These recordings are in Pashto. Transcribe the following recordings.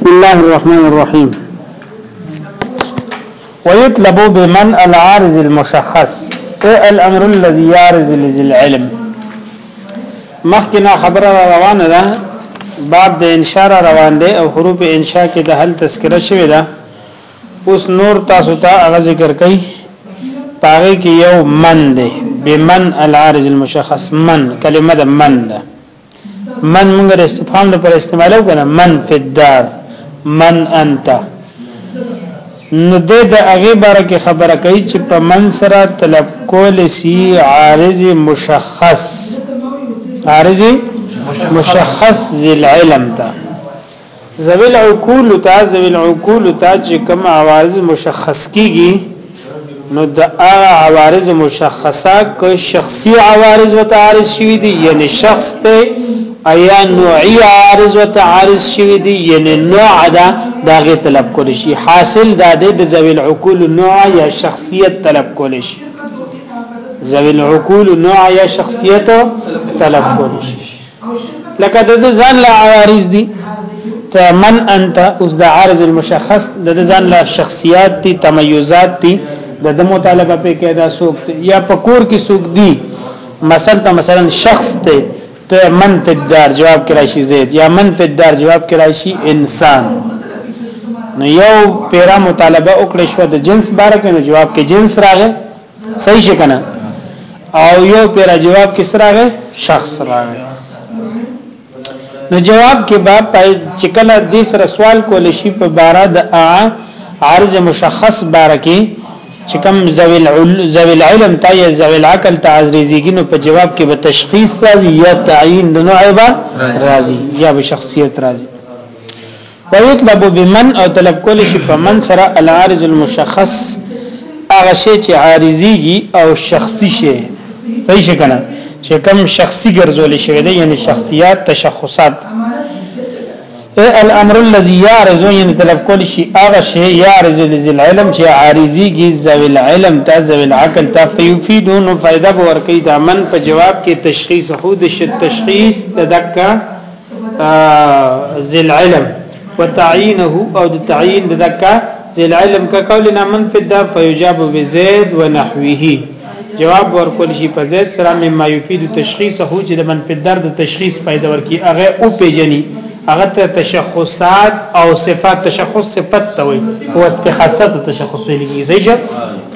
بسم الله الرحمن الرحيم ويطلب بمن العارض المشخص اي الامر الذي يعرض لذي العلم مخکنا خبر روانه ده باب د انشاء روان دي او حروف انشاء کې د حل تذکره شوی ده اوس نور تاسو ته هغه ذکر کړئ پاره کې یو من دی بمن العارض المشخص من کلمه د من ده من موږ د استفهام لپاره استعمالو کنه من فی الدار من انت نو د هغه باره کې خبره کوي چې په من سره طلب کول شي عارض مشخص عارض مشخص ذل علم ته ذوی العقول تا ذوی العقول تا چې کوم عوارض مشخص کیږي نو د عوارض مشخصه که شخصي عوارض وتعارض شوی دي یعنی شخص ته ایا نوعی عارض وتعارض شوی دي یعنی نوع دا داغه طلب کول شي حاصل دا د ذوی العقول نوع یا شخصیت طلب کول شي ذوی العقول نوع یا شخصیت طلب کول شي لکه د ځان له عارض دي ته من انت اوس د عارض المشخص د ځان له شخصیات دي تميزات دي د د مطالبه په کې دا سوق یا پکور کې سوق دي مثلا ته مثلا شخص ته ته من تدار جواب کرای شي زید یا من تدار جواب کرای شي انسان نو یو پیرا مطالبه وکړې شو د جنس باره کې جواب کې جنس راغی صحیح شي کنه او یو پیرا جواب کس راغې شخص راغې نو جواب کې با چې کله د سره سوال کول شي په بارا د عارض مشخص بارکه چې کوم ذویل ذویل علم تا یا ذویل عقل تعذریږي نو په جواب کې به تشخیص راځي یا تعین د نوع به راځي یا به شخصیت راځي ويطلب بمن او طلب کول شي په من سره العارض المشخص هغه شی چې عارضيږي او شخصي شي صحیح شکنه چې کم شخصي ګرځول شوی دی یعنی شخصیات تشخصات الامر الذي يعرض یعنی طلب کول شي هغه شی يعرض لذل علم چې عارضيږي ذوی العلم تا ذوی العقل تا فيفيدون فائدہ ورکړي دا من په جواب کې تشخيص خود شت تشخيص تدکا ذل علم وتعينه او د تعيين د دکا ذل علم کا قولنا من في الدار فيجاب بزيد ونحوه جواب ورکول شي په زید سره مما يفيد تشخيص هو چې د من په درد تشخيص پیدا ورکی هغه او پیجني هغه ته تشخصات او صفات تشخص صفت ته وي او استخاصت تشخص لګي زیږه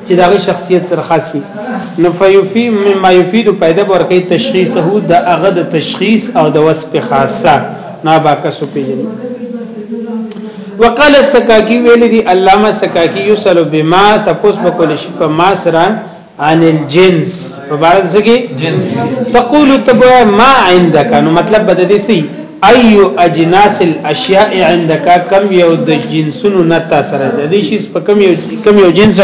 چې دا غي شخصیت سره خاص وي نو فیفی مما یفید پیدا ورکې تشخیصه د هغه د تشخیص او د وصف خاصه نه با کسو پیژني وقال السکاکی ویل دی علامه سکاکی یسلو بما تپوس بکول شي په ما سره عن الجنس په بار څه کې جنس تقول تبو ما عندك نو مطلب بد دي سي اي اجناس الاشياء عندك كم یو د جنسونو نه تاسو راځي دي شي په کم یو کم یو جنس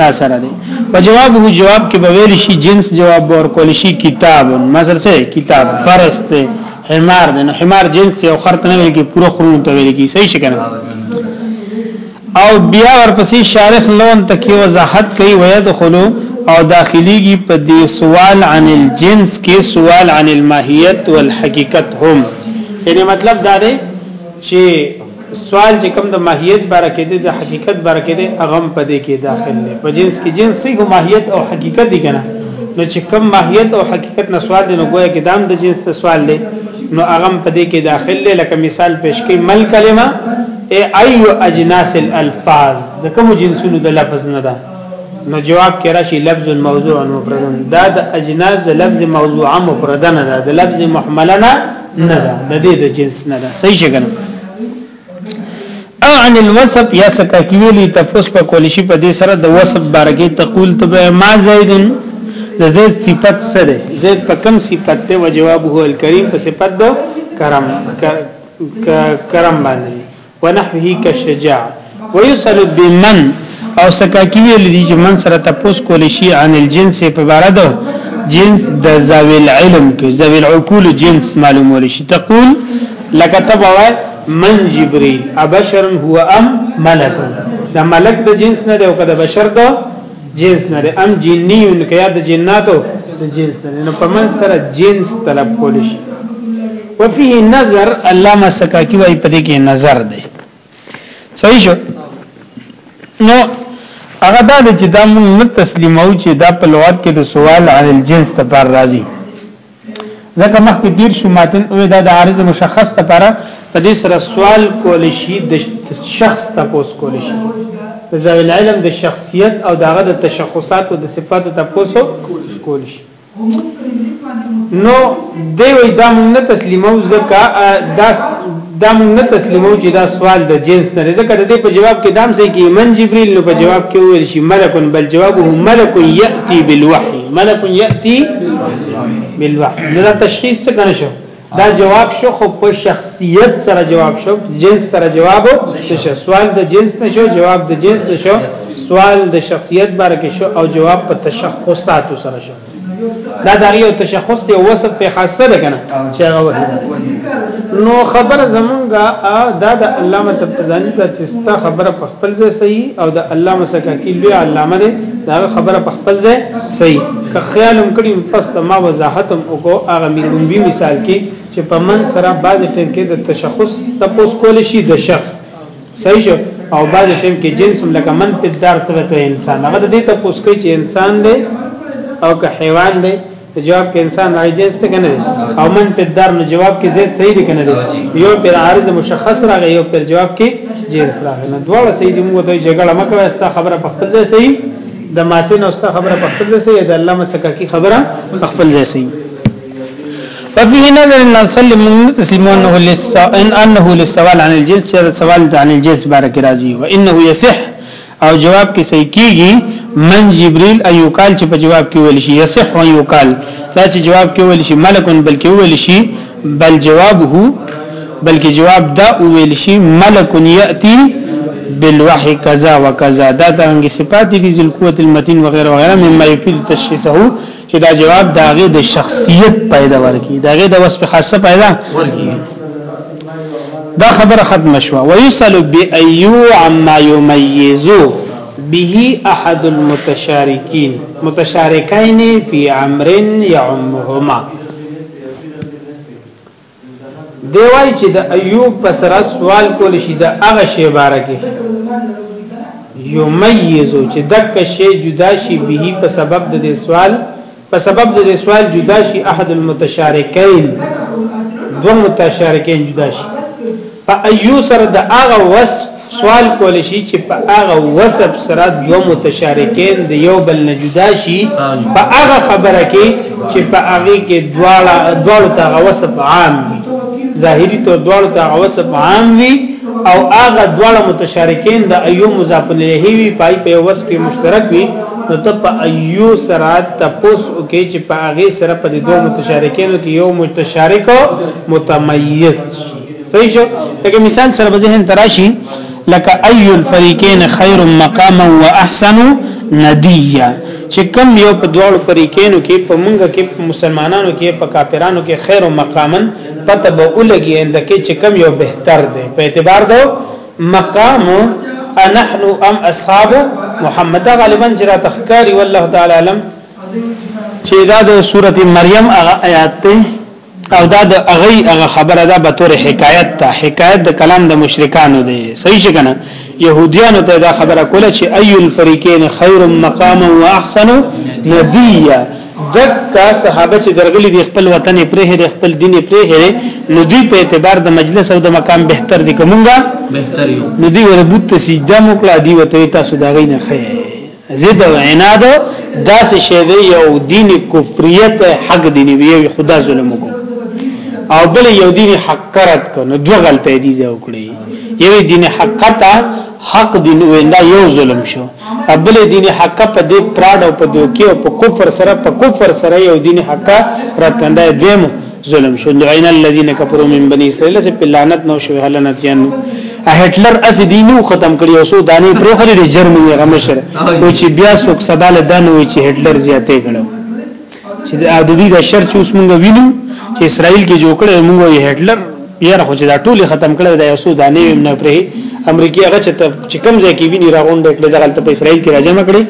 تاسو راځي په جواب هو جواب کې به ویل شي جنس جواب ور کول شي کتاب مثلا سه کتاب فرس ته حمار نه حمار جنس یو خرت نه ویل کې پوره خرون ته ویل کې صحیح شي کنه او بیا ورپسې شارح لون تکي وضاحت کوي ويدخلو او داخليږي په دې سوال عن الجنس کې سوال عن الماهیت والحقیقت هم یعنی مطلب دا دی چې سوال چې کوم د ماهیت باره کې دی د حقیقت باره کې دی هغه په دې کې داخل دی په جنس کې جنس څه ماهیت او حقیقت دی کنه نو چې کوم ماهیت او حقیقت نه سوال دی نو ګویا کې دام د جنس ته سوال دی نو هغه په دې کې داخل دی لکه مثال پیش کوي مل کلمه ایو اجناس الالفاظ د کوم جنسونو د لفظ نه ده نو جواب کې راشي لفظ موضوع مفردن دا د اجناس د لفظ موضوع مفردن ده د لفظ محملنا نه ده د دې د جنس نه ده صحیح څنګه او عن الوصف یا سکا کیویلی تفوس په کول شي په دې سره د وصف بارګه تقول ته ما زیدن د زید صفت سره زید په کم صفت ته وجواب هو الکریم په صفت دو کرم کرم باندې ونحوه کشجاع ويسأل بمن او سکا کی ویل دي چې من سره تاسو کول شي عن الجنس په بارد جنس د ذوی العلم کې ذوی العقول جنس معلومول شي تقول لك تبع من جبريل ابشر هو ام ملک دا ملک د جنس نه دی او کده بشر ده جنس نه ده ام جنیون که یا د جناتو د جنس نه نو په من سره جنس طلب کول شي وفيه نظر علامه سکاکی وای په دې کې نظر دی صحیح شو نو هغه دا چې دا موږ نه تسلیمو چې دا په لغت کې د سوال عن الجنس ته پر راځي ځکه مخکې دیر شو ماتن او دا د عارض مشخص لپاره په دې سره سوال کول شي د شخص تاسو کول شي ذوی العلم د شخصیت او دغه د تشخصات او د صفاتو تاسو کول شي نو دی وی دا مونږ نه تسلیمو ځکه دا دا مونږ نه تسلیمو چې دا سوال د جنس نه ځکه د دې په جواب کې دام سي کې من جبريل نو په جواب کې ویل شي ملک بل جوابه ملک ياتي بالوحي ملک ياتي بالوا دا تشخیص څه کنه شو دا جواب شو خو په شخصیت سره جواب شو جنس سره جواب نشو سوال د جنس نشو جواب د جنس نشو سوال د شخصیت باره کې شو او جواب په تشخصات سره شو دا د یو تشخص دی وصف په خاصه ده کنه چې هغه وحید نو خبره زمونږه دا د علامه تبتزانی دا چې ستا خبره په خپل ځای صحیح او د علامه سکاکی لوی علامه ده دا خبره په خپل ځای صحیح که خیال هم کړی پس ته ما وضاحت هم وکړو هغه میلومبي مثال کې چې په من سره بعض ټیم کې د تشخص تپوس کول شي د شخص صحیح شو او بعض ټیم کې جنس هم لکه من په دار ته ته انسان هغه د دې تپوس کوي چې انسان دی او که حیوان دی جواب کې انسان راځي جنس ته کنه او من په دار نو جواب کې زید صحیح دی کنه یو پر عارض مشخص راغی یو پر جواب کې جنس راغی نو دواړه صحیح دی موږ ته جګړه مکوې ستا خبره په خپل ځای صحیح د ماتن اوستا خبره په خپل ځای سي د الله مسکاکی خبره په خپل ځای سي ففيه نظر ان نصلي من تسليم انه لس ان انه للسوال عن الجنس هذا سوال عن الجنس بارك راضي وانه يصح او جواب کې صحیح کیږي من جبريل ايو قال چې په جواب کې ویل شي يصح او يو قال دا چې جواب کې ویل شي ملکون بلکې ویل شي بل جوابه بلکې جواب دا ویل شي ملک یاتی بالوحی کذا وکذا دا دغه صفات دي ذل قوت المتين وغيرها وغيرها مما يفيد تشخيصه چې دا جواب داغه د شخصیت پیدا ورکی داغه د وصف خاصه پیدا ورکی دا خبره ختم شوه ويسل بايو عما يميزو به احد المتشاركين متشارکین فی امر يعمهما دی وای چې د ایوب په سره سوال کول شي د هغه شی باره کې یمیزو چې دک شی جدا شي به په سبب د دې سوال په سبب د دې سوال جدا شي احد المتشارکین دو متشارکین جدا شي په ایو سره د هغه وصف سوال کول شي چې په هغه وسب سره دوه متشارکین د یو بل نه جدا شي په هغه خبره کې چې په هغه کې دواړه دواړو ته وسب عام وي ظاهری تو دواړو ته وسب عام وي او هغه دواړه متشارکین د ایو مضاف الیه وي پای په وس کې مشترک وي نو ته په ایو سره تپوس او کې چې په هغه سره په دوه متشارکین کې یو متشارک متمیز شي صحیح شو لکه مثال سره به ذهن تراشي لکه اي الفريقين خير مقاما واحسن نديا چې کم یو په دواړو فریقینو کې په مونږه کې په مسلمانانو کې په کافرانو کې خیر او مقامن پته به ولګي اند کې چې کم یو بهتر دی په اعتبار دو مقام انحن ام اصحاب محمد غالبا جرا تخکاری والله تعالی علم چې دا د سورته مریم هغه آیات ته او دا د اغه اغه خبره ده به تور حکایت ته حکایت د کلام د مشرکانو دی صحیح څنګه يهوديانو ته دا خبره کوله چې اي الفريقين خير مقاما واحسن نديا دکا صحابه چې درغلي دي خپل وطن پرې هره خپل دین پرې هره نو دی په اعتبار د مجلس او د مقام بهتر دي کومګه بهتر یو نو دی وربوت سجده مو کړه دی وته تاسو دا غي نه خیر زید او عناد داسې شی دی یو دین کفریت حق دینی وی خدا ظلم وکړ او بل یو دین حق کرت کو نو دوه غلطی دي زه وکړي یو دین حقیقت حق دین ویندا یو ظلم شو بل دین حق په دې پراډ او په دوکي او په کفر سره په کفر سره یو دین حق راتنده دیم ظلم شو لعن الذين كفروا من بني اسرائيل چې په لعنت نو شو هلنت یان هټلر اس دینو ختم کړی او سو دانی پر خو د جرمني غمشر او چې بیا څوک سبال دانو چې هټلر زیاتې کړو چې د ادبی د شر چې اوس مونږ وینو چې اسرائیل کې جوړ کړي مونږ یې هټلر یاره خو چې دا ټول ختم کړی دا یو دانه ویم نه پرې امریکای هغه چې چې کم ځای کې ویني راغونډه کړي دغه په اسرائیل کې راځم کړي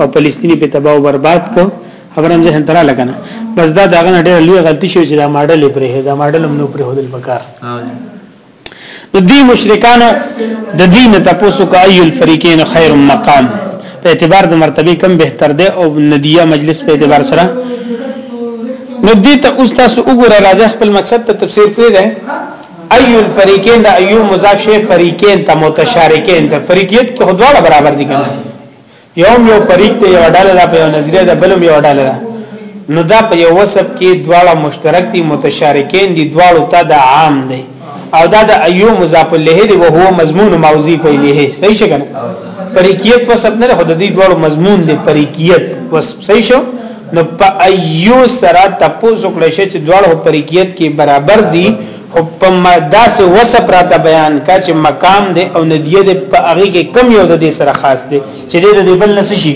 او فلسطینی په تباہ او برباد کړي خبرم ذهن ترا لګنه بس دا دغه نه ډېر لوی غلطي شوی چې دا ماډل پرې دا ماډل هم نو پرې هودل پکار نو دی مشرکان د دین تاسو کوي الفریقین خیر مقام په اعتبار د مرتبه کم بهتر دی او ندیه مجلس په اعتبار سره نو دې ته اوس تاسو وګوره راځه خپل مقصد ته تفسیر کړی دی ایو الفریقین دا ایو مضاف شی فریقین ته متشارکین ته فریقیت کې خدواړه برابر دي کنه یوم یو فریق ته یو ډاله ده په یو نظریه ده بلم یو ډاله ده نو دا په یو وسب کې دواړه مشترک دي متشارکین دي دواړو ته دا عام دی او دا د ایو مضاف له دی او هو مضمون موضوع په له صحیح شګن فریقیت وسب نه خود دي دواړو مضمون دي فریقیت وس صحیح شو نو په ایو سره تاسو کړئ چې دواړو فریقیت کې برابر دي خو په داسې وصف راته بیان کا چې مقام دی او ندیه دی په هغه کې کم یو د دې سره خاص دی چې د دې بل نس شي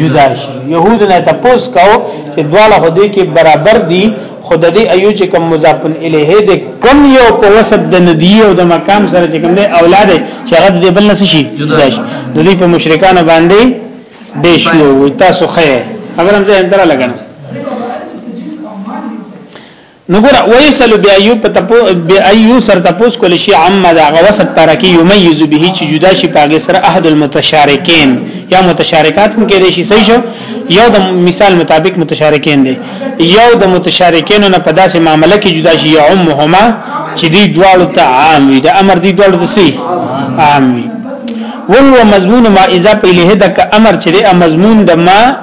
جدا شي يهود نه تپوس کاو چې دواړه هدي کې برابر دي خود دې ایو چې کم مضاف الیه دې کم یو په وسط د ندیه او د مقام سره چې کم دی اولاد چې هغه دې بل نس شي جدا شي نو دې په مشرکان باندې دې شو تاسو خیر اگر هم زه اندره لګنه نو ګور ویسل بیا یو په تپو بیا ایو سر تپو کول شي عام دا غوسط پر کې یمیز به چې جدا شي پاګه سره احد المتشارکین یا متشارکات هم کې دي شي صحیح شو یو د مثال مطابق متشارکین دي یو د متشارکین نه په داسې معاملې کې جدا شي عمهما چې دی دواړو ته عام وي د امر دی دواړو ته سي عام وي وهو مضمون ما اذا په له دک امر چې امر مضمون د ما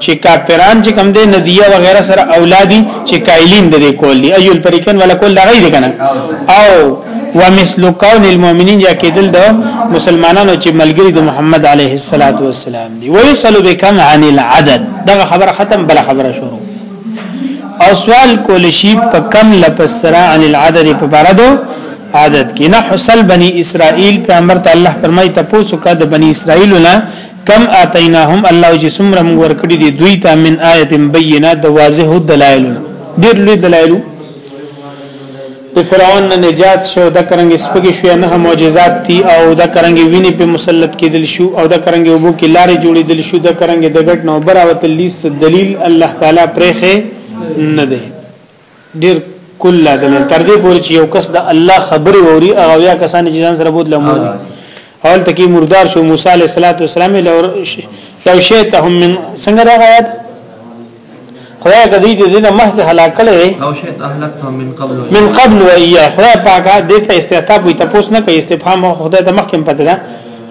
چې کافران چې کم دي ندیه و غیره سره اولادي چې کایلین د دې کول دي ایل پریکن ولا کول لغی دي کنه او ومثل کون المؤمنین یا کېدل د مسلمانانو چې ملګری د محمد علیه الصلاۃ والسلام دی ویصل بکم عن العدد دغه خبره ختم بل خبره شروع او سوال کول شي په کم لپسرا عن العدد په بارد عادت کې نه حصل بني اسرائیل په امر ته الله فرمایي تاسو کا د بني اسرائیل نه کم اتیناهم الله چې څومره موږ ورکړي دي دوی ته من آیت بینه د واضح دلایل ډیر لوی دلایل د فرعون نه نجات شو د کرنګ سپګي شو نه معجزات دي او د کرنګ ویني په مسلط کېدل شو او د کرنګ وبو کې لارې جوړېدل شو د کرنګ د غټ نو براوت لیس دلیل الله تعالی پرېخه نه دی ډیر کله دلیل تر دې پورې چې یو کس د الله خبرې ووري او یا کسان چې ځان سره بود لمو اول تکي مردار شو موسی علیه السلام له لو شئتهم من څنګه دا آیات خدای کدی دې دې مه کې هلاک کړي لو شئت اهلکتهم من قبل من قبل و اياه خدای پاک دې ته استعتاب وي تاسو نه کوي استفهام خدای ته مخکې پته ده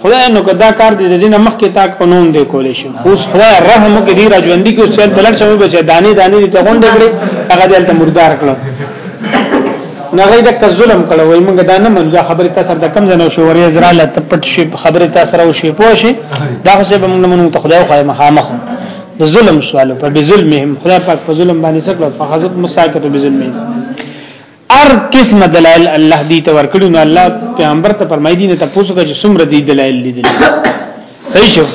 خدای نو کدا کار دې د دینه مخکې تا قانون دی کولې شو اوس خدای رحم کې دی راځوندې کې چې دلړ شوی بچا دانی دانی ته غونډې کړې هغه دلته مردار کړو نغې د ظلم کړو وای موږ دا نه منځه خبره تاسو د کم زنه شو ورې زرا ل تپټ شي خبره تاسو راو شي پوه شي دا څه به موږ نه منو ته خدای خو مخامخ د ظلم سوالو په بظلمهم خدای پاک په ظلم باندې سکلو فخذت مساکته بظلمهم ار قسم دلائل الله دی ته ورکړي نو الله پیغمبر ته فرمایي دي نه تاسو کې څومره دي دلائل دي دي صحیح شو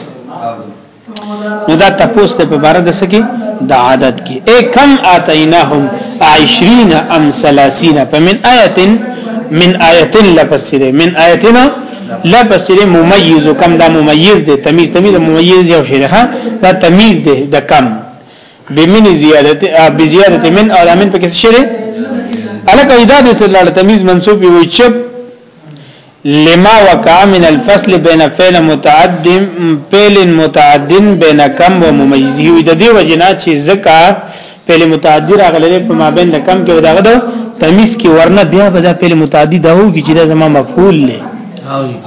نو دا تاسو ته په بار د سکی د عادت کې اے کم اتیناهم 20 ام 30 فمن آیه من آیه لپسې من آیتنا لپسې ممیز کم دا ممیز دی تمیز تمیز ممیز یو شی ده دا تمیز دی د کم بمن زیادت بزیادت من او لامن پکې شری الک ایداد صلی الله تمیز منسوب وي چپ لما وقع من الفصل بین فعل متعد فعل متعد بین کم و ممیز یو د دې وجنا چې زکا فعل متعدی راغلی په مابین د کم کې وداغه دو تمیز کې ورنه بیا به دا فعل متعدی دا وږي چې دا زما مفعول لې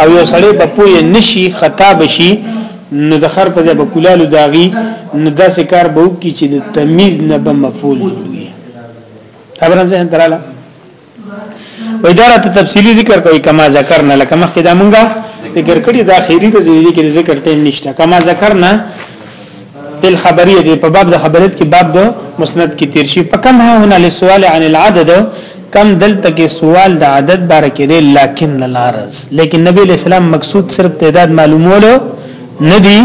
او یو سړی په پوی نشي خطا بشي نو د خر په ځای به کولالو داغي نو داسې کار به وکړي چې د تمیز نه به مفعول جوړي خبرم ځه دراله و اداره ته تفصیلی ذکر کوي کما ذکرنا لکه مخکې دا مونږه ذکر کړی دا خیری د زیری کې ذکر ټیم نشته کما ذکرنا تل خبریه دی په باب د خبرت کې باب د مسند کې تیر شي په کم هونه لسوال عن العدد کم دلته کې سوال د عدد باره کې دی لکن العرض لیکن نبی اسلام مقصود صرف تعداد معلومولو ندی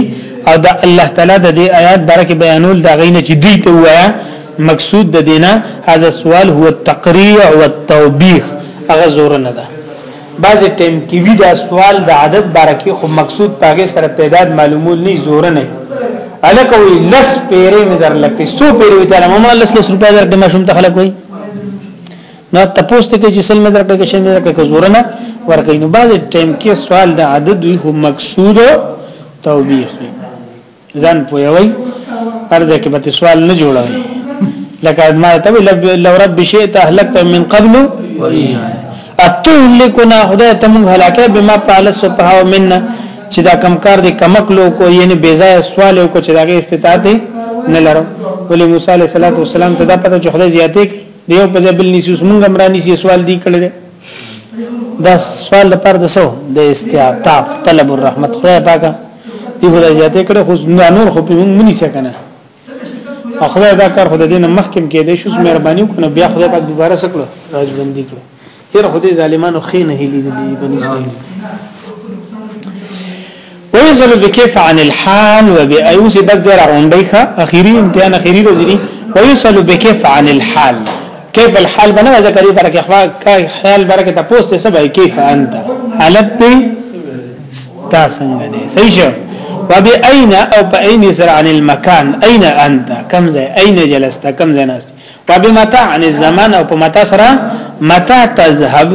او د الله تعالی د دې آیات باره کې بیانول دا غینه چې دی ته وایا مقصود د دینه هاذا سوال هو التقریع والتوبیخ هغه زور نه ده بعضی ټیم کې وی دا سوال د عدد بارکی خو مقصود پاګه سره تعداد معلومول نه زور نه الکه وی لس پیرې مې در لکې سو پیرې وی تعالی مما لس لس روپیا درکې ما شوم ته خلک وی نو تاسو ته کې چې سل مې درکې کې شې مې درکې کو زور نه ورکې نو بعضی ټیم کې سوال د عدد وی خو مقصود توبیخ ځان پویوي ارزه کې به سوال نه جوړوي لکه ما ته لو رب شئ تهلكت من قبل اتهلكنا خدای ته موږ هلاکه بما فعل سبحا منا چې دا کمکار دي کمکلو کو یعنی بیزای سوال کو چې داګه استطاعت نه لرو ولې موسی علیه السلام ته دا پته چې خدای زیاتې دیو په ځبل نسی اوس موږ مرانی سی سوال دی کړل دا سوال لپاره د سو د استعتاب طلب الرحمت خدای پاکه دی خدای زیاته کړه خو نور خو په مونږ منی څه کنه خدای دا کار خدای دین مخکم کې دی شوس مهرباني وکړه بیا خدای پاک دوباره سکړه راځ بندي کړه هر خدای ظالمانو خې نه هلي دي بنځ ويزل بكيف عن الحال وبأيوسي بس دير غونډي ښه اخیری امتحان اخیری ورځې دي ويسل بكيف عن الحال كيف الحال بنا ذکر دې برکه خوا خیال برکه ته پوسټه سبا كيف انت حالت دې تا څنګه دې صحیح شو وبأين او بأين سر عن المكان اين انت كم زي اين جلست كم زي ناست وبمتاع عن الزمان او په متاع سره متاع تذهب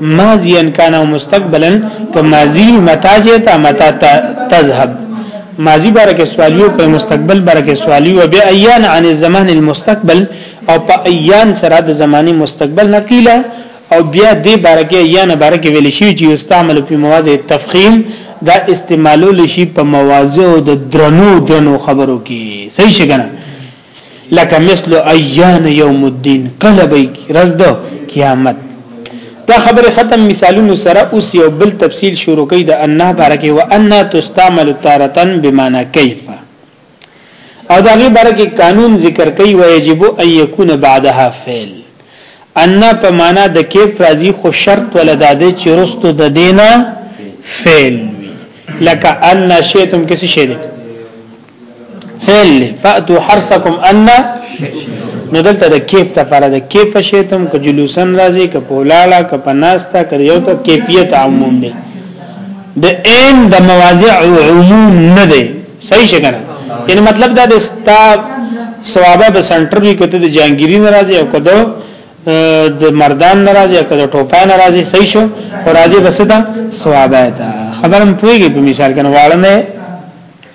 ماضيا كان او مستقبلا کماضي متاع جتا متاع تذهب ماضی باره کې سوالیو په مستقبل باره کې سوالیو بیا ایان عن الزمان المستقبل او په ایان سره د زماني مستقبل نقیله او بیا دې باره کې ایان باره کې ویل شي چې استعمال په مواضع تفخیم دا استعمالول شي په مواضع او د درنو درنو خبرو کې صحیح شګنه لکه مثل ایان یوم الدین کله به رز دو قیامت دا خبره ختم مثالونو سره اوس یو بل تفصیل شروع کړي د ان بارکه و ان تستعمل تارتن بمعنى کیف او دا غي بارکه قانون ذکر کوي و یجب ان یکون بعدها فعل ان په معنا د کیف راځي خو شرط ولدا د چرستو د دینه فعل لکه ان شیتم کسی شی دی فعل فاتو حرثکم ان نو دلته د کیف ته پر د کیف شیتم ک جلوسن راځي ک پولاړه ک پناستا ک یو ته کیفیت عموم دی د عین د مواضع عموم نه دی صحیح شګنه یعنی مطلب دا د ستا ثوابه د سنټر وی کته د جانګيري ناراضي او کده د مردان ناراضي او کده ټوپای ناراضي صحیح شو او راضي بستا ثوابه تا خبرم پويږي په مثال کنه واړنه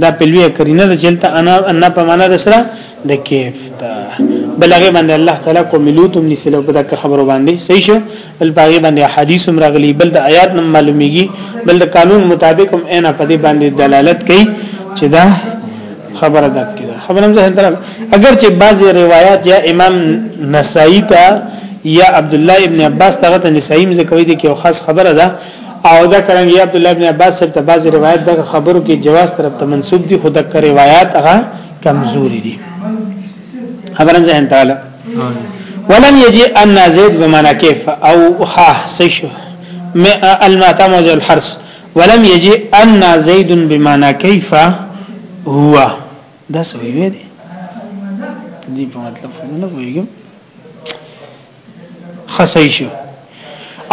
دا په لوی کرینه د جلته انا ان په معنا د سره د کیف دا بلغه باندې الله تعالی کو ملوتم نسلو په دغه خبرو باندې صحیح شو بل باغی باندې حدیث هم راغلی بل د آیات نم معلومیږي بل د قانون مطابق هم انا په دې باندې دلالت کوي چې دا خبره ده کړه خبره هم ځه تر اگر چې بعضی روایت یا امام نسائی ته یا عبد الله ابن عباس ته ته نسائی مزه کوي دي کې خاص خبره ده او دا کرنګي عبد الله ابن عباس صاحب ته بعضی روایت دغه خبرو کې جواز طرف ته منسوب دي خو دغه روایت هغه کمزوري دي خبرم ځان تعالی ولم يجي ان زيد بمعنى كيف او ها سيشو الماتم وجه الحرس ولم يجي ان زيد بمعنى كيف هو دا سوي وي دي دي په مطلب نه ویګم خصی شي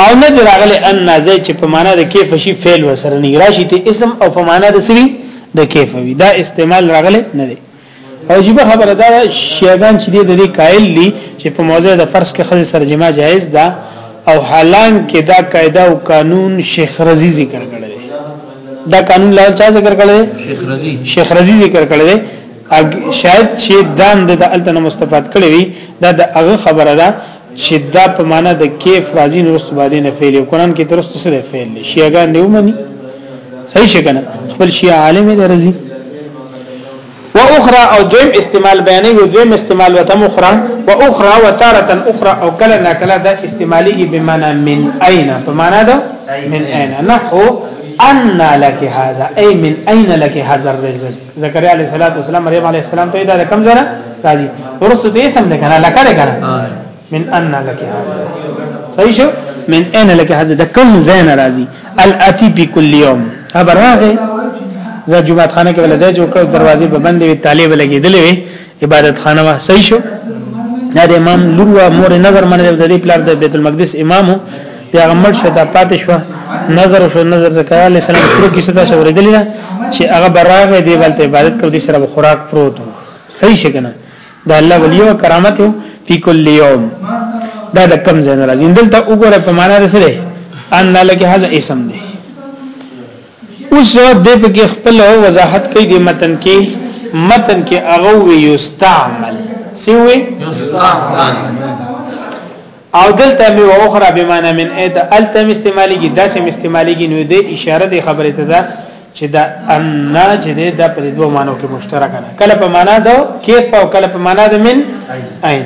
او نه دراغله ان زي چې په معنا د کیف شي فعل وسره نه راشي ته اسم او په معنا د سوي د کیف وي دا استعمال راغله نه دی او جيبه خبره دا شیعان چې د دې قائل دي چې په موضع د فرض کې خزي سره جما جائز ده او حالان کې دا قاعده او قانون شیخ رضی ذکر کړل دا قانون لا چا ذکر کړل شیخ رضی شیخ رضی ذکر کړل شاید چې دام د التن مستفاد کړی وي دا د هغه خبره ده چې دا په معنا د کیف راځي نو رسو باندې نه فعل قرآن کې ترسته سره فعل شیعاګان نه ومني صحیح شګنه خپل شیعه عالم دی رضی و اخرى او دویم استعمال بیانې یو دویم استعمال وته اخرى و اخرى و تاره اخرى او کله نا کله دا استعمالي به معنا من اين په معنا ده من اين نحو ان لك هذا اي من اين لك هذا الرزق زکریا علیه السلام مریم علیه السلام ته دا کم زره راځي ورسته ته سم نه کنه لکه کنه من ان لك صحیح شو من ان لك هذا د کم زین راځي الاتي بكل يوم خبر راغی زه جمعه خانه کې ولا ځای جوړ کړ دروازې به بندې وي طالب لګېدلې وي عبادت خانه وه صحیح شو دا د امام لور و مور نظر منل د دې پلار د بیت المقدس امام پیغمبر شو دا پاتې شو نظر شو نظر زکه علی السلام شروع کیسه تاسو ورېدل نه چې هغه براغه دی بلته عبادت کوي سره خوراک پروت صحیح شګنه دا الله ولی او کرامت فی کل یوم دا د کم زین راځي دلته وګوره په معنا رسره ان لکه هاذا اسم دی اوس جواب دی په کې خپل وضاحت کوي د متن کې متن کې هغه وی یستعمل سی وی او دلته می او اخرى بمانه من اته الته استعمالي کې داسې استعمالي کې نو د اشاره د خبره ته ده چې دا ان چې دا په دوه مانو کې مشترک نه کله په معنا دو کې او کله په معنا د من عین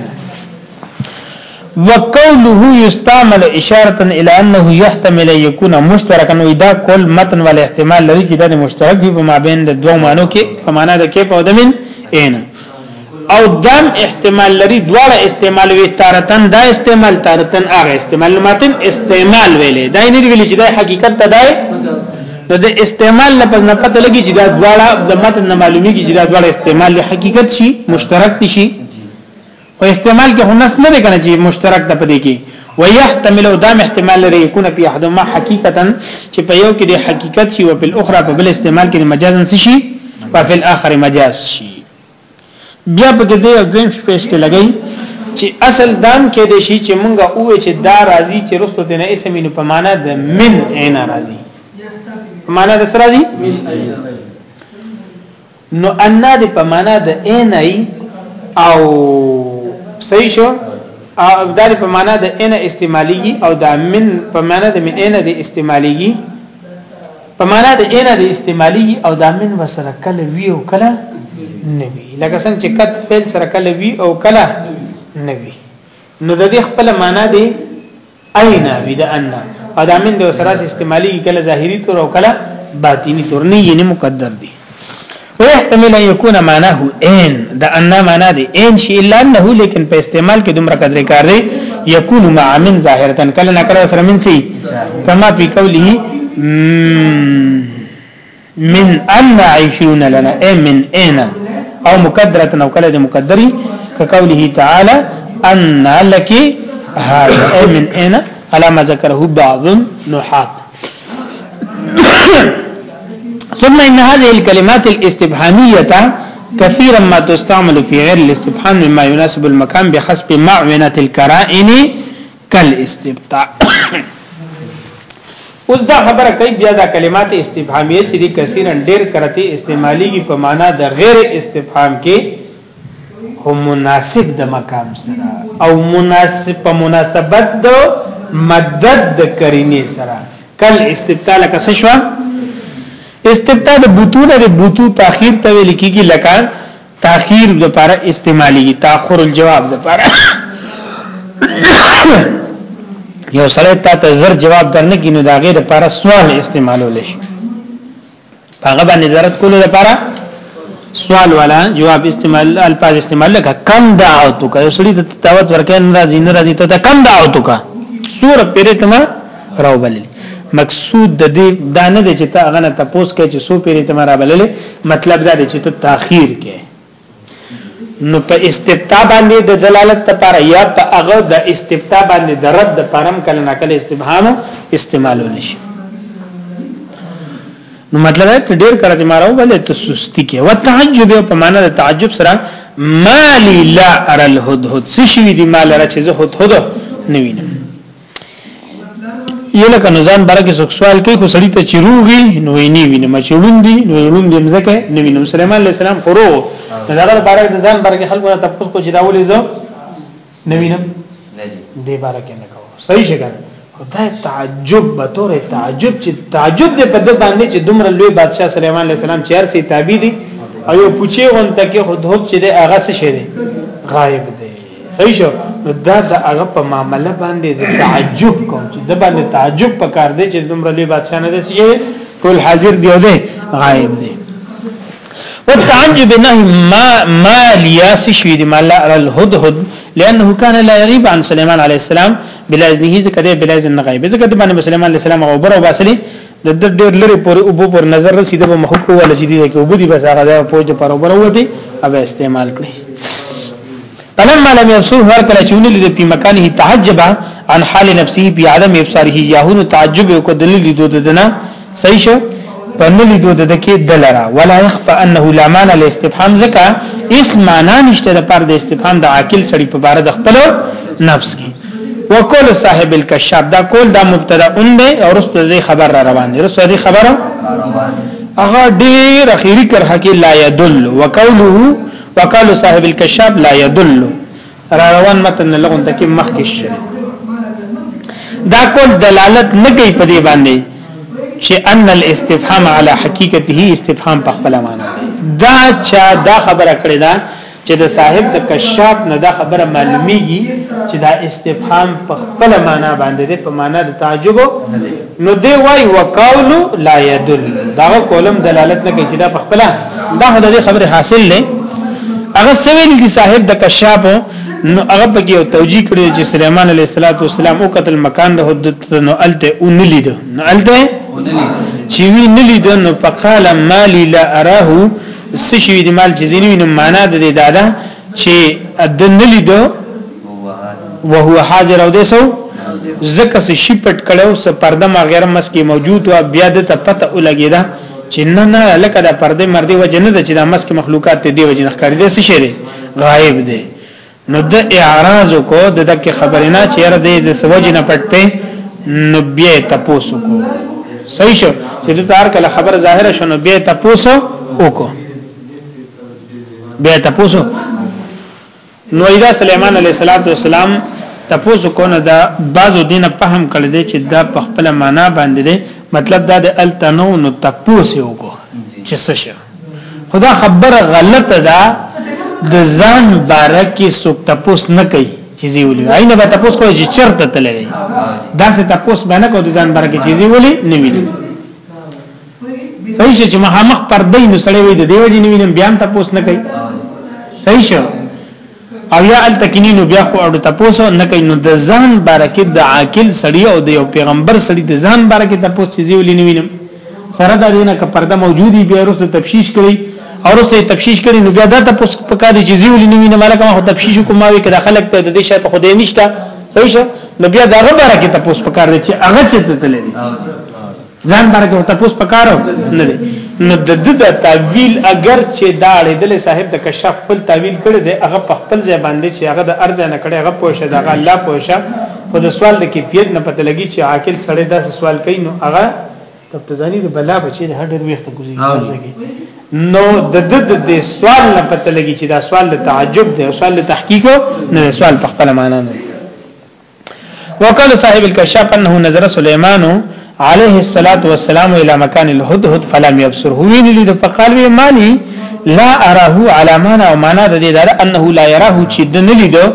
وقوله يستعمل اشاره الى انه يحتمل يكون مشتركا و دا کول متن ول احتمال لري چې دا مشترک وي په مابین د دوه معنو کې په معنا د کې په دمن عین او دام احتمال لري دواړه استعمال وي تارتن دا استعمال تارتن هغه استعمال متن استعمال ویلې دا نه ویلې چې دا حقیقت ته دی نو د استعمال نه پس نه پته لګي چې دا دواړه د متن معلومیږي چې دا دواړه استعمال حقیقت شي مشترک شي په استعمال کې هنس نه دی کنه چې مشترک د پدې کې ويحتمل او دا احتمال لري يكون في احدهما حقيقتا چې په یو کې د حقیقت شي او په الاخرى په بل استعمال کې مجازا شي او په الاخر مجاز شي بیا په دې او دویم شپشته لګي چې اصل دام کې د شي چې مونږه اوه چې دا راضي چې رستو دینه اسمین په معنا د من عین راضي معنا د سرازي من عین نو ان د په معنا د ان ای او صحیح شو او دا په معنا د ان استعمالیږي او دا من په معنا د من ان د استعمالیږي په معنا د ان د استعمالیږي او دا من وسره کله وی او کله نوی لکه څنګه چې کت فعل سره کله وی او کله نوی نو د دې خپل معنا دی اینا بدأنا او دا من د سراس استعمالی کله ظاهری تور او کله باطینی تور نه یې مقدر دی ويحتمل ان يكون معناه ان دا ان معنا دی ان شي الا انه لیکن په استعمال کې دومره قدر کار دی يكون مع من ظاهرا کله نکره سره من سي کما په قوله من ان 20 لنا ام من انا او مقدره او کله د مقدری کقوله تعالی ان لك هذا من اين ما ذكره بعض نحات ثم ان هذه الكلمات الاستبهاميه كثيرا ما تستعمل في غير الاستبهام مما يناسب المكان بحسب معونه الكرائن کل استبتاء اوس دا خبره کوي بیا دا کلمات استفهامیه چې دي کثیرن ډیر کرتی استعمالیږي په معنا د غیر استفهام کې هم مناسب د مقام سره او مناسب په مناسبت د مدد د کرینه سره کل استبتاء لکه څه شو استبتاء د بوتونه د بوتو په اخیر ته ویل کیږي لکه تاخير د پر استعمالي تاخر الجواب د پر یو سړی تا ته زر جواب درنه کینو دا غیر لپاره سوال استعمالول شي هغه باندې درت کولو لپاره سوال والا جواب استعمال الفاظ استعمال لکه کم دعوتو کا یو سړی ته دعوت ورکړ ناراضي ناراضي ته کم دعوتو کا سور پیرته ما راوبلل مقصود د دې دا نه دی چې ته هغه نه تپوس کوي چې سو پیری ته مرا بللې مطلب دا دی چې ته تاخير کې نو په استفتاء باندې د دلالت لپاره یا په هغه د استفتاء باندې د رد لپاره کله نه کله استبهام استعمال نشي نو مطلب دا ته ډیر کړه چې مارو بلې ته سستی کې وتعجب په معنا د تعجب سره مالی لا ارى الهدهد سشوی دی مال را چې زه هدهد نه وینم یله کنه ځان برکه څوک سوال کوي خو سړی ته چیروږي نو یې نه وینم چې وړوندي نو یې وړوندي مزکه نه وینم سليمان عليه السلام خورو دا غره بارک ځان برکه خلکو ته تاسو کو جراولې زو نه وینم نه دې برکه نه کوم صحیح شګر خدای تعجب به تور تعجب چې تعجب دې په دې باندې چې دومره لوی بادشاہ سليمان عليه السلام چیر سي تابع دي او یو پوچی غون تکي خود هوب چې دې اغه څه شه دي غایب صحیح شو نو دا د هغه په معاملې باندې د تعجب کوم چې د باندې تعجب پکار دی چې دومره لوی بادشاہ نه دی چې ټول حاضر دی او دی غائب دی والتعجب نه ما ما لياس شوی دی مال الهدهد لانه كان لا يغيب عن سليمان عليه السلام بلا اذنه ذکر بلا اذن غائب ذکر د باندې سليمان عليه السلام او بر او باسلي د د ډېر لري پورې او په پر نظر رسیدو به محق ولا چې دي کې وبدي بس هغه د پوج پر اوپر وتی او استعمال کړي فلما لم يبصر هر کله چې ونل د په مکان هي تعجب عن حال نفسه په عدم ابصاره يهون تعجب او دلیل دي دوت دنا صحیح شو پنل دي دوت دکې دلرا ولا يخفى انه لا معنى الاستفهام زکا اس معنا نشته د پر د استفهام د عاقل سړي په بار د خپل نفس کې وکول صاحب الكشاف دا کول دا مبتدا اون دی او رسته دی خبر را روان دی رسته دی خبر هغه ډیر اخیری کرخه کې لا يدل وقوله وقال صاحب الكشاف لا يدل را روان متن لغون ته کې مخ کې شي دا کول دلالت نه کوي په دې باندې چې ان الاستفهام على حقيقته استفهام په خپل معنا دا چا دا خبره کړې ده چې د صاحب د کشاف نه دا خبره معلومیږي چې دا استفهام په خپل معنا باندې ده په معنا د تعجب نو دی وای وقول لا يدل دا کولم دلالت نه کوي چې دا په خپل دا د خبره حاصل نه هغه سویل دي صاحب د کشاف نو هغه پکې یو توجیه کړی چې سليمان عليه السلام او قتل مکان د حدت نو الته اونلید نو الته چې وی نلید نو فقال مالی لا اراه څه شي دي مال چې زینې وینم معنا د دې دادا چې د نلی دو وهو حاضر او دې سو زکه سې شي پټ کړو س پرده ما غیر مس کې موجود او بیا د ته پته ولګی دا چې نه نه لکه دا پرده مردي وجه نه د چې د مس کې مخلوقات دې وجه نه ښکاري دې څه شي غایب دې نو د اعراض کو د دک خبرې نه چیر دې د سوج نه پټته نو بیا تاسو کو صحیح شو چې د تار کله خبر ظاهر شنو بیا تاسو وکړو بیا تاسو نو ایدا سليمان عليه السلام تاسو کو نه دا بعضو دین په هم کړی دی چې دا په خپل معنا باندې دی مطلب دا د التنو نو تاسو وکړو چې څه خدا خبره غلطه ده د ځان باره کې څوک تپوس نه کوي چې زی ولي عین به تپوس کوي چې چرته تللی دا څه تپوس باندې کو د ځان باره کې چې زی ولي نه ویني صحیح شي چې مخامخ پر دین سړی وي د دیو جن وینم بیان تپوس نه کوي صحیح شو او یا ال تکینی نو بیا خو اړو تاسو نه کین نو د ځان برکت د عاقل سړی او د یو پیغمبر سړی د ځان برکت تاسو چې زیولې نه وینم سره دا دینه ک پرده موجودی بیا وروسته تفشیش کړي او وروسته تفشیش کړي نو بیا دا تاسو په کار چې زیولې نه وینم مالک ما خو تفشیش کوم وی کړه خلک ته د دې شاته خدای نشته صحیح شه نو بیا دا غبره کې تاسو په کار دي چې هغه چې ته تللی ځان بار کې تاسو پکارو نه دي نو د د تعویل اگر چې دا اړېدل صاحب د کشف خپل تعویل کړي دی هغه په خپل ځای باندې چې هغه د ارزه نه کړي هغه پوښه دا الله پوښه خو د سوال د کیفیت نه پته لګي چې عاقل سره دا سوال کوي نو هغه تبتزانی د بلا بچی د هډر ویخت کوزي نو د د د سوال نه پته لګي چې دا سوال د تعجب دی او سوال د تحقیق نه سوال په خپل معنا نه وقال صاحب الكشاف انه نظر سليمان عليه الصلاه والسلام الى مكان الهدهد فلم يبصره ویلی د فقال وی مالی لا اراه على معنا او معنا د دې دار انه لا يراه چې د نه لیدو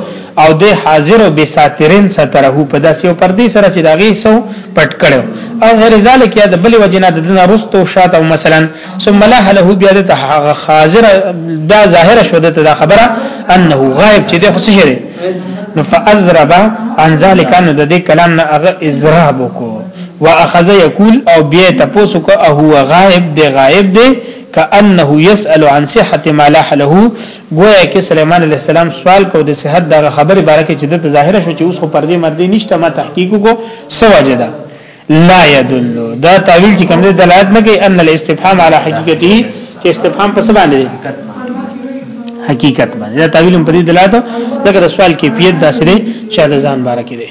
او د حاضر او بساترین ستره په داسې او پر دې سره چې داغي سو پټ کړو او غیر ذلک یا د بل وجنه د دنه رستو شاته مثلا ثم لا له بیا د هغه حاضر دا ظاهر شو د دا خبره انه غائب چې د خصي شری نو فاذرب عن ذلك ان د دې کلام نه هغه اضراب کو واخذ يقول او بیا تاسو کو هو غائب دی غائب دی کانه يسال عن صحه ما لاح له گویا کې سليمان عليه السلام سوال کو د صحت د خبره باره کې چې د ظاهر شو چې اوس خو پردي مردي نشته ما تحقیق کو سواجه ده لا يدل دا تعویل چې کوم دلالت نه کوي ان الاستفهام على حقيقته چې استفهام په څه باندې دی حقیقت باندې دا تعویل هم په دې دلالت ځکه د سوال کیفیت داسې دی چې د ځان باره کې دی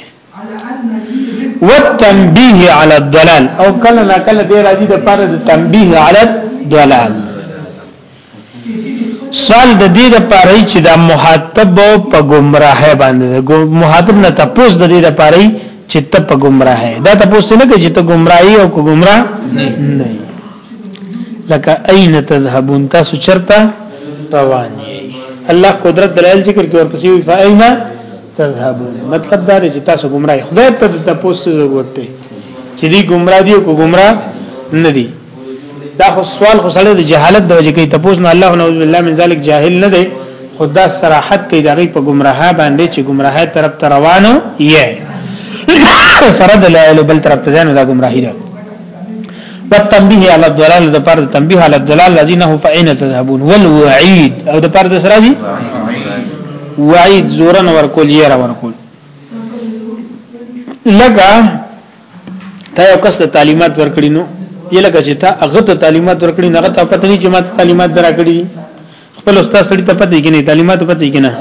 والتنبيه على الضلال او کله نا کله دې راځي د پاره د تنبيه على الضلال سوال د دې د پاره چې دا مخاطب په گمراه باندې مخاطب نه تاسو د دې د پاره چې ته په گمراه دا تاسو نه کوي چې ته گمراهي او کو گمراه نه نه لکه اين تذهبون تاسو چرته روان یې الله قدرت دلایل ذکر کوي ورپسې وي فاین تذهبون مطلب دا دی چې تاسو گمراهي خدای ته تاسو ضرورت دی چې دې گمراه دي او کو گمراه نه دي دا خو سوال خو سره د جهالت د وجې کوي تپوس نه الله نعوذ بالله من ذلک جاهل نه دی خدا صراحت کوي دغه په گمراه باندې چې گمراه طرف ته روانو یې سره د لایلو بل طرف ته نه دا گمراهی ده والتنبيه على الضلال د پر تنبيه على الضلال الذين هم فاين تذهبون والوعيد او د پر د سره دي وعيد زورن ورکول یې را ورکول لکه تا یو کس ته تعلیمات ورکړي نو یلکه چې تا هغه ته تعلیمات ورکړي نه ته پته نه چې ما تعلیمات درکړي خپل استاد سړي ته پته کینې تعلیمات پته کینې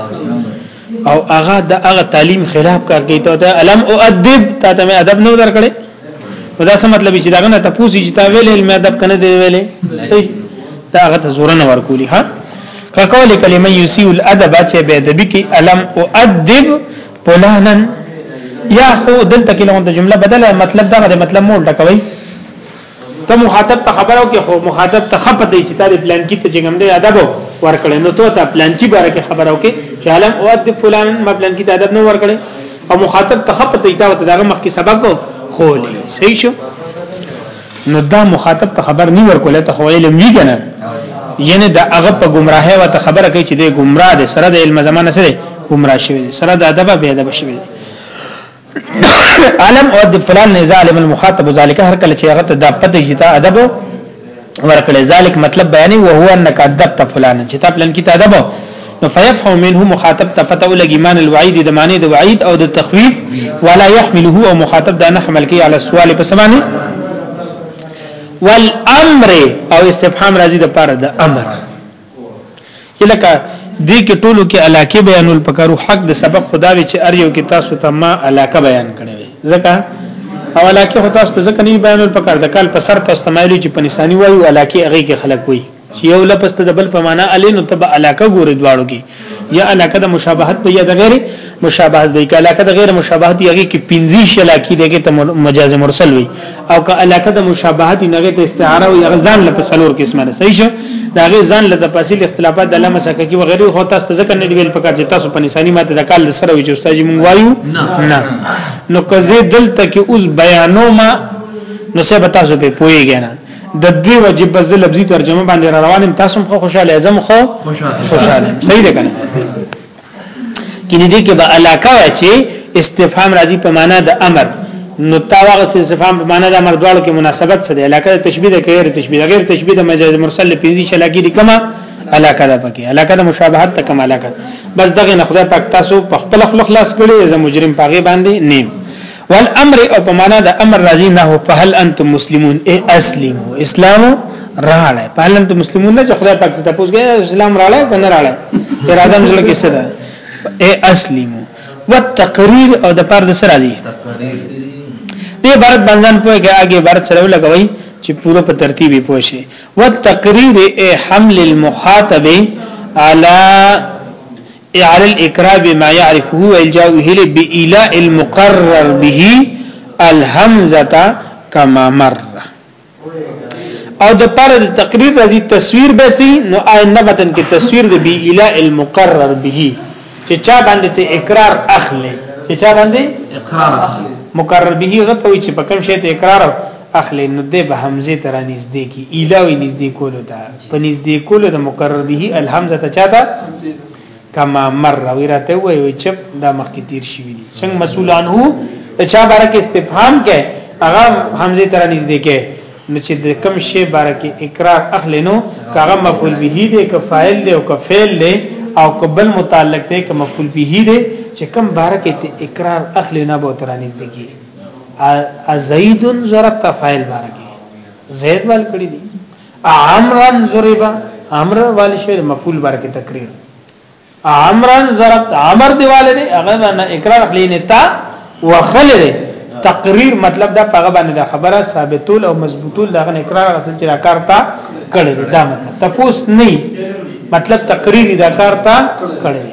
او هغه د هغه تعلیم خلاف کار کوي ته علم او ادب ته ته ادب نه درکړي دا څه مطلب چې داغه نه تاسو چې تا ویلې علم ادب کنه دی ویلې دا هغه ته زور نه ورکولي ها کقول کلمه یسیل ادب چې به ادب کې علم او ادب فلانا یا خو دلته کې لون د جمله بدله مطلب دا غره مطلب مول ټکوي ته مخاطب ته خبرو کې خو مخاطب ته خپ دی چې طالب پلان کې ته جنګم دی ادب ورکړي نو ته ته پلان کې باره کې خبرو کې چې عالم او ادب فلان ما پلان کې ادب نه ورکړي او مخاطب ته خپ دی ته دغه مخ کې سبق خولي صحیح شو نو دا مخاطب ته خبر نه ورکول ته خو علم وی کنه یعنی دا هغه په گمراهه و ته خبره کوي چې د گمراه دي سره د علم زمانه سره گمراه شوی دي سره د ادب به ادب شوی دي عالم او د فلان نه ظالم المخاطب ذالک هر کله چې هغه ته د پته چې تا ادب ورکړي ذالک مطلب بیانې او هو انک ادب ته فلان چې تا پلان کې ته ادب نو فیفهم منه مخاطب ته پته ولګي مان الوعید د معنی د وعید او د تخویف ولا يحمله او مخاطب دا نه حمل کوي علی سوال په سمانه والامر او استفهام راځي د پاره د امر الکه دې کې ټولو کې علاقه بیانول پکارو حق د سبق خدا وی چې ار یو کې تاسو ته ما علاقه بیان کړي ځکه او علاقه خو تاسو ته ځکه نه بیانول پکار د کال په سر تاسو ته مایلی چې په نسانی وایو علاقه هغه کې خلک وایي چې یو لفظ ته د بل په معنا الی نو تب علاقه ګوري دواړو کې یا علاقه د مشابهت په یا د غیر مشابهت به کې علاقه د غیر مشابهت یږي کې پنځه شلاکی دغه ته مجاز مرسل وي او که علاقه د مشابهت نغه ته استعاره او غزان لپاره سلور قسمه ده صحیح شو دا غي ځان له تفاصیل اختلافات د علامه سککی و غیره هو تاسو ځکه نه دی ویل پکار چې تاسو په نسانی ماته د کال سره وی چې استاد مونږ وایو نه نو کزه دلته کې اوس بیانو ما نو سه به تاسو په پويږئ نه د دې وجب بس د لفظي ترجمه باندې را روانم تاسو هم خوشاله اعظم خو خوشاله صحیح ده کنه کینې دې کې به علاقه وای چې استفهام راځي په معنا د امر نو تا واغ استفهام په معنا د امر دواړو کې مناسبت څه دی علاقه د تشبیه د غیر تشبیه غیر تشبیه د مجاز مرسل پنځه چلاګي دي کما علاقه ده پکې علاقه د مشابهت ته کما علاقه بس دغه نه خدای پاک تاسو په خپل خلق خلاص کړي زموږ مجرم پاغي باندې نیم والامر او په معنا د امر راځي نه هو په هل انتم مسلمون اي اسلم اسلام راړی په هل انتم مسلمون نه خدای پاک ته پوښتنه کوي اسلام راړی کنه راړی اراده مزل کې څه ده اي اسلم والتقرير او د پاره د سره راځي دې عبارت بنځان پوهه کې اگې عبارت سره لګوي چې پوره په ترتیب پوه شي والتقرير اي حمل المخاطب على على الاقرار بما يعرفه والجاء اليه بالاء المقرر به الهمزه كما مر او د پر د تقریر راځي تصویر بسي نو آئنده متن کې تصویر د بی اله المقرر به چې چا باندې ته اقرار اخلي چې چا باندې اقرار اخلي مقرر به هغه ته چې په کوم شی ته اقرار اخلي نو د به حمزه تر نږدې کې اله وي نږدې کولو ته په نږدې کولو د مکرر به الحمزه ته چاته کما مر ویراته وی وی چپ دا مخکې تیر شي وی څنګه مسولان هو ته چا بارکه استفهام کې هغه حمزه تر نږدې کې نو چې د کم شی بارکه اقرار اخلي نو کاغه مفعول به دی ک فاعل دی او ک فعل دی او قبل متعلق دی ک مفعول به دی چې کم بارکه ته اقرار اخلي نه به تر نږدې کې ا زید ضرب ته فاعل بارکه زید ول کړی دی عمرا ضربا امر والی شوی مفعول بار کې تقریر عمرا ضربت عمر دی والی دی هغه نه اقرار خلینه تا وخل دی تقریر مطلب دا هغه باندې دا خبره ثابتول او مضبوطول دا غن اقرار اصل چې دا کار تا کړی دا مطلب تاسو نه مطلب تقریر دا کار تا کړی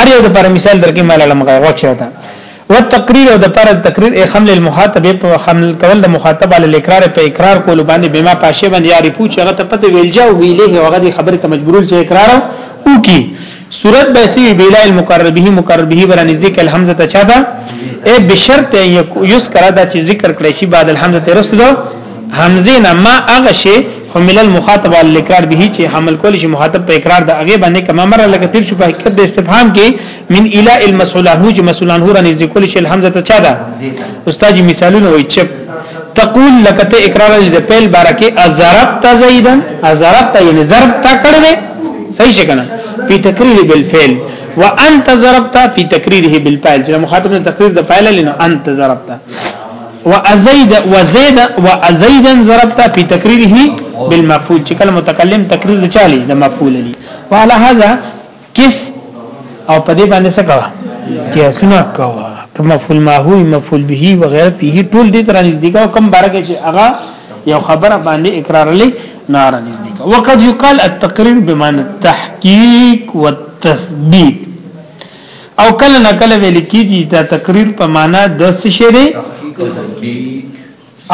ار یو د پر مثال درکې مال علم غیر وخت شوی والتقرير او د پر تقریر ای حمل المخاطب په حمل کول د مخاطب علی الاقرار په اقرار کول باندې بما پاشه باندې یاري پوچ هغه ته پته ویل جاو ویلې هغه د خبره ته مجبورول چې اقرار او کی صورت به سی بلا المقرر به مقرر به بر نزدې کل حمزه ته چا ده ای بشرط یو یذکر دا چې ذکر کړی شي بعد الحمزه ترسته همزه نه ما هغه شی حمل المخاطب على الاقرار به چې حمل کول شي مخاطب په اقرار د هغه باندې کما مر لکه تیر شو په حقیقت د استفهام کې من اله المسؤول عنه چې مسؤولان هو نږدې کول شي الحمزه ته چا ده استاد مثالونه وایي چې تقول لکه ته اقرار د پیل بارکه ازرب تا زیدا ازرب تا یعنی ضرب تا کړی دی صحیح څنګه په تقریر بالفعل وانت ضربت في تقريره بالفعل چې مخاطب نه تقریر د فاعل لنه انت ضربت وازيد وزيد وازيدا ضربت في تقريره بالمفعول چې کله متکلم تقریر د چالي د مفعول لري وعلى هذا کس او په دې باندې څه کوا قیاسونه کوا مفعول ما هو مفعول به و غیر فيه ټول دې تر نږدې کا کم بارګه چې هغه یو خبره باندې اقرار لې نار نږدې کا وقد يقال التقرير بمعنى التحقيق والتثبيت او کله نه کله ویل کیږي دا تقریر په معنا د څه شی دی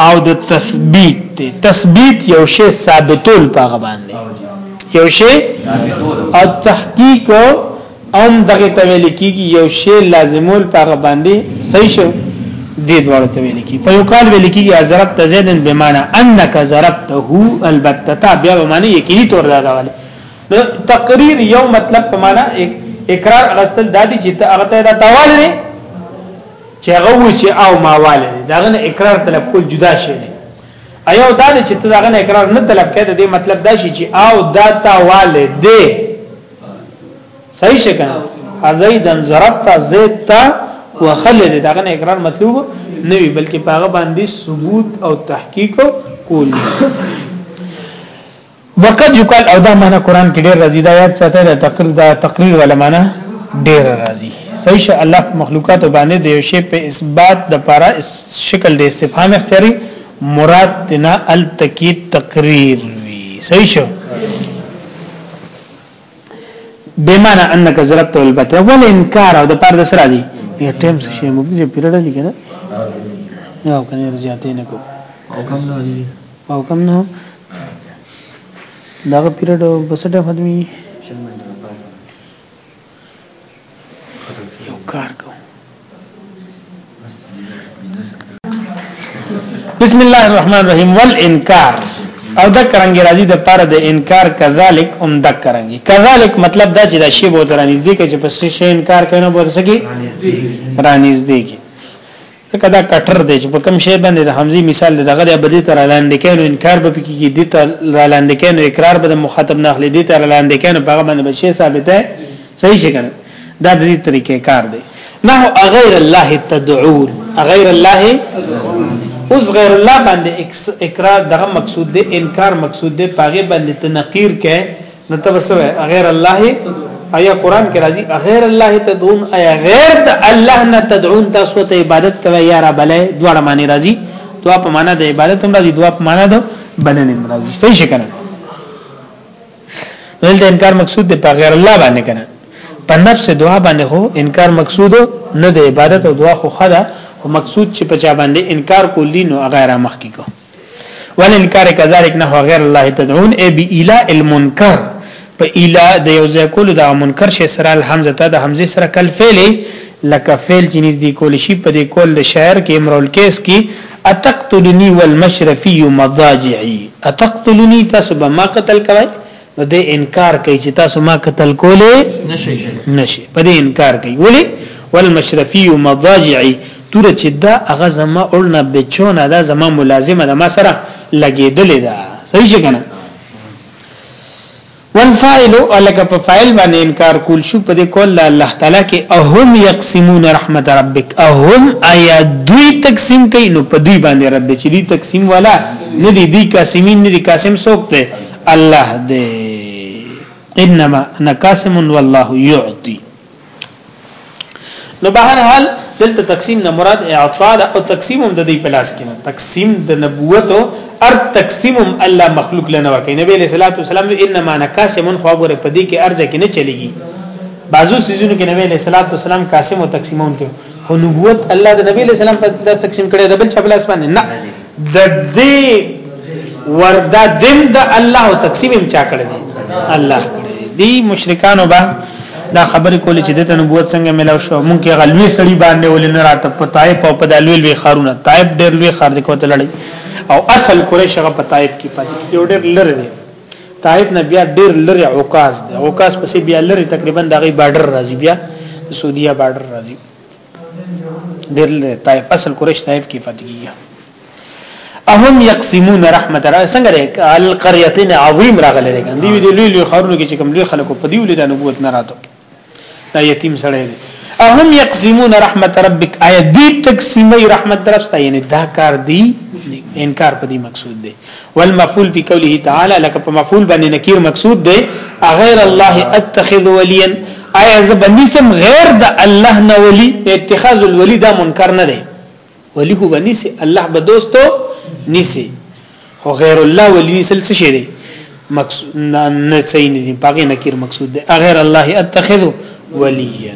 او د تثبیت دی تثبیت یو شی ثابتول په باندې یو شی او تحقیق اوم دغه ته ویل کیږي یو شی لازمول په باندې صحیح شو دې دوړ ته ویل کیږي په یو کال ویل کیږي حضرت تزیدن بمانه انک ضربته البتتا بیا معنی یقیني تور دا غواړي نو تقریر یو مطلب په معنا اقرار غستل دادی چې ته هغه ته دا تاوال نه چې هغه و چې او ماوال نه دا غنه اقرار طلب کول جدا شي نه ایو دا چې ته دا غنه اقرار نه طلب کړې دا مطلب دا شي چې او دا تاوال دې صحیح شکنه ازیدن ضربت زید تا وخلد دا غنه اقرار مطلوب نه وی بلکې پاغه باندې ثبوت او تحقیق کول وقد یقال او دا معنا قران کې ډېر راځي دا یاد ساته دا تقریر دا تقریر ولا معنا ډېر راځي صحیح شه الله مخلوقات باندې د یو شی په اثبات د پاره شکل د استفهام اختیاري مراد تنا التکید تقریر وی صحیح شه بمعنى انك ضربت البته ول انکار او د پاره د سر راځي یا ټیم څه شی موږ دې پیرړه لیکنه او کنه رجاتې نه کو او کم نه او کم نه داغه پیریډ بس ټایم ختمي یو کار کوم بسم الله الرحمن الرحیم والانکار او دا کرنګ راځي د پاره د انکار کذالک هم دا کرنګ کذالک مطلب دا چې دا شی به تر نږدې کې چې پس شی انکار کینو ورسګي رانږدې کې ځکه دا کټر دی چې په کوم شی باندې د حمزه مثال دی دغه د ابدي تر لاندې کینو انکار به کیږي د تر لاندې کینو اقرار به د مخاطب نه اخلي د تر لاندې کینو په هغه باندې بشي ثابت دی صحیح شي کنه دا د دې طریقې کار دی نه غیر الله تدعون غیر الله اوس غیر الله باندې اقرار دغه مقصود دی انکار مقصود دی پاغه باندې تنقیر کې نو تبسوه غیر الله ایا قران کې راځي غیر الله تدعون ایا غیر د الله نه تدعون تاسو ته عبادت کوي یا رب له دواړه معنی راځي دوا په معنی د عبادت هم راځي دوا په معنی د بلنې هم راځي صحیح شکر نو د انکار مقصود د په غیر الله باندې کنه په نفس دعا باندې هو انکار مقصود نه د عبادت او دعا خو خدا او مقصود چې په چا باندې انکار کولی نو غیر مخکې کو ولنکار کذالک نحو غیر الله تدعون ای بی اله المنکر په اله د یو ځای کول د منکر شی سره الحمزه ته د حمزه سره کل فعل لکه فعل چې نږدې کول شي په دې کول د شاعر کې امرول کیس کې اتقتلنی والمشرفی مضاجعی اتقتلنی تاسو به ما قتل کوي نو دې انکار کوي چې تاسو ما قتل کولې نشي نشي په دې انکار کوي ولی والمشرفي مضاجعي تور چې دا هغه زما اورنه بچونه دا زما ملازمه ده ما سره لګېدلې ده صحیح څنګه والفاعل الک په فاعل باندې انکار کول شو په دې کول الله تعالی کې اهم یقسمون رحمت ربک اهم آیا دوی تقسیم کوي نو په دوی باندې رب چې دوی تقسیم والا نه دي دوی قاسمین نه دي قاسم څوک ته الله دې انما نقاسم والله يعطي نو بهر حال دلته تقسیم نه مراد اعطاء او تقسیم هم د دې پلاس کې نه تقسیم د نبوت او ار تقسیم هم الله مخلوق لنه وکي نبی علیہ الصلوۃ والسلام انما نقاسم خو غره پدې کې ارزه کې نه چلےږي بعضو سيزونو کې نبی علیہ الصلوۃ والسلام قاسم او تقسیمون کې خو نبوت الله د نبی علیہ السلام په داس تقسیم کړي د بل چا بل اسمان نه د دې وردا دم د الله او تقسیم هم چا کړی دی الله کړی دی مشرکانو با دا خبرې کولې چې د نبوت څنګه ملاو شو مونږ کې غلوي سړي باندې ولې نه راته په طائف او په دالوی لوی خارونه طائف ډېر لوی خار دی کوته لړی او اصل قریش هغه په طائف کې پاتې یو ډېر لری دی طائف نه بیا ډېر لری عکاس دی عکاس پسې بیا لری تقریبا دغه بارډر راځي بیا سعودیا بارډر راځي ډېر طائف اصل قریش طائف کې پاتې کیږي اهم یقسمون رحمت را څنګه لري القريتين عظیم راغلي دي دی وی دی لوی لوی خارونو کې چې کوم لوی خلکو په دی ولې د نبوت نه راتو دا یتیم سره دی اهم یقسمون رحمت ربک آیا دی تقسیمي رحمت درسته یعنی دا کار دی انکار په دې مقصود دی والمفعول په قوله تعالی لکه په مفعول باندې نکیر مقصود دی غیر الله اتخذ ولیا آیا زبنسم غیر د الله نه ولی اتخاذ الولی دا منکر نه دی ولی هو بنسی الله به دوستو نسی خو غیر الله ولی نسل څه شي دی مقصود نه صحیح نه دی باقي نکیر مقصود دی غیر الله اتخذ ولیا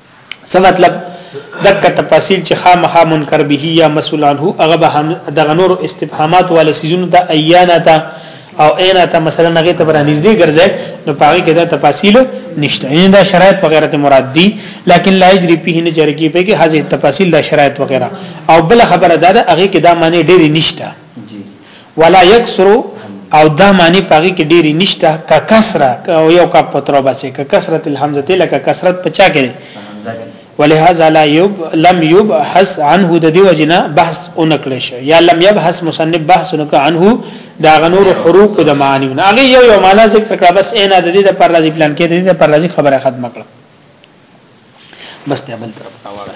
څه مطلب دک تفاصیل چې خامخا منکر به یا مسئول عنه هغه به دغه نور استفهامات ول سيزونو ته ایانا ته او اینا ته مثلا هغه ته برانیز دی ګرځي نو پاره کې دا تفاصیل نشته ان دا شرایط وغیرہ مراد دي لکن لا یجری فيه نه جرګي په کې هاذه تفاصیل دا شرایط وغیرہ او بل خبره دا ده هغه کې دا معنی ډېری نشته ولا یکسرو او دا معنی پاغي کې ډېری نشته ک کسره او یو کا پترو بسې ک کسرت الحمزه لک کسرت پچا کې ولهذا لا یب لم یب حس عنه د دی وجنا بحث اونکړې شو یا لم یب حس مصنف بحث اونک عنه دا غنور حروف د معنی نه هغه یو یو معنا ذکر کړه بس اینا د دې د پر راځي پلان کې د دې د پر راځي خبره ختم کړه بس ته بل طرف ته وړه